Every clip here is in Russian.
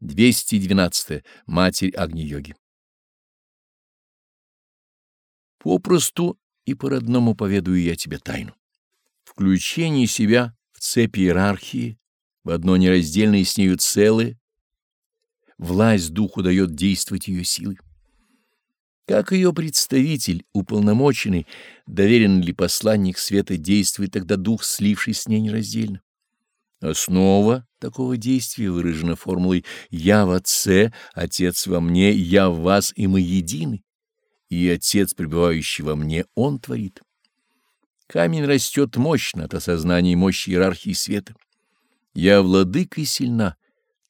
212. Матерь Агни-йоги. Попросту и по-родному поведаю я тебе тайну. Включение себя в цепь иерархии, в одно нераздельное с нею целое, власть духу дает действовать ее силой. Как ее представитель, уполномоченный, доверен ли посланник света действует тогда дух, слившись с ней нераздельно? Основа такого действия выражена формулой «Я в Отце, Отец во мне, я в вас, и мы едины». И Отец, пребывающий во мне, Он творит. Камень растет мощно от осознания мощи иерархии света. Я владыка и сильна,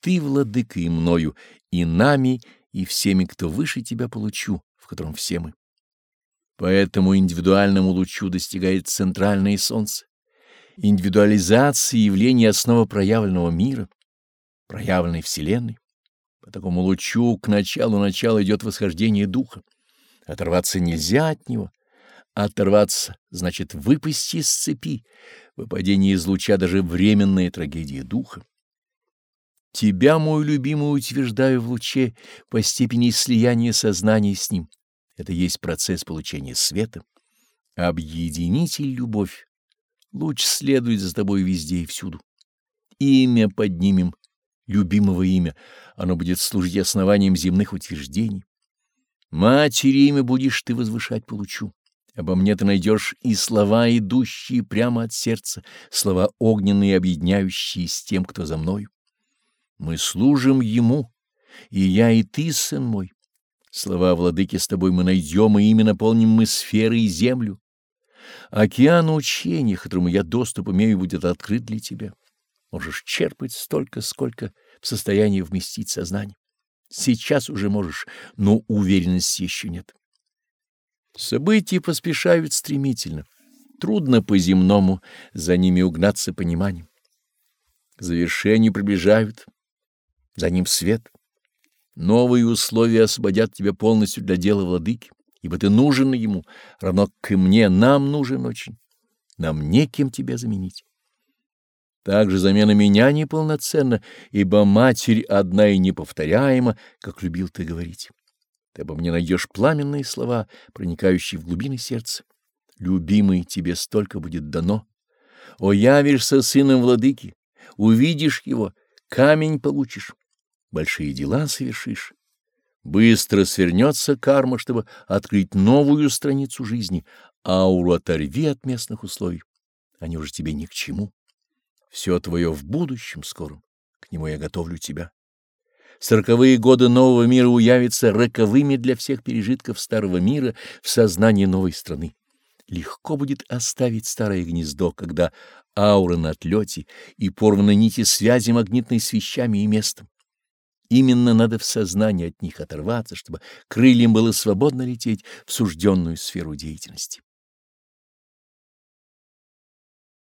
ты владыка и мною, и нами, и всеми, кто выше тебя получу, в котором все мы. Поэтому индивидуальному лучу достигает центральное солнце. Индивидуализация явления основа проявленного мира, проявленной Вселенной. По такому лучу к началу начала идет восхождение духа. Оторваться нельзя от него. Оторваться значит выпасть из цепи. Выпадение из луча даже временная трагедия духа. Тебя, мой любимый, утверждаю в луче по степени слияния сознания с ним. Это есть процесс получения света. Объединитель любовь Луч следует за тобой везде и всюду. Имя поднимем, любимого имя, оно будет служить основанием земных утверждений. Матери имя будешь ты возвышать получу. Обо мне ты найдешь и слова, идущие прямо от сердца, слова огненные, объединяющие с тем, кто за мною. Мы служим Ему, и я, и ты, сын мой. Слова владыки с тобой мы найдем, и ими наполним мы сферы и землю. Океан учений, которому я доступ имею, будет открыт для тебя. Можешь черпать столько, сколько в состоянии вместить сознание. Сейчас уже можешь, но уверенности еще нет. События поспешают стремительно. Трудно по-земному за ними угнаться пониманием. К завершению приближают, за ним свет. Новые условия освободят тебя полностью для дела владыки ибо ты нужен ему, равно и мне, нам нужен очень. Нам некем тебя заменить. Также замена меня неполноценна, ибо Матерь одна и неповторяема, как любил ты говорить. Ты обо мне найдешь пламенные слова, проникающие в глубины сердца. Любимый, тебе столько будет дано. О, явишься сыном владыки, увидишь его, камень получишь, большие дела совершишь. Быстро свернется карма, чтобы открыть новую страницу жизни. Ауру оторви от местных условий. Они уже тебе ни к чему. Все твое в будущем скором. К нему я готовлю тебя. Сороковые годы нового мира уявятся роковыми для всех пережитков старого мира в сознании новой страны. Легко будет оставить старое гнездо, когда аура на отлете и порваны нити связи магнитной с вещами и местом. Именно надо в сознании от них оторваться, чтобы крыльям было свободно лететь в сужденную сферу деятельности.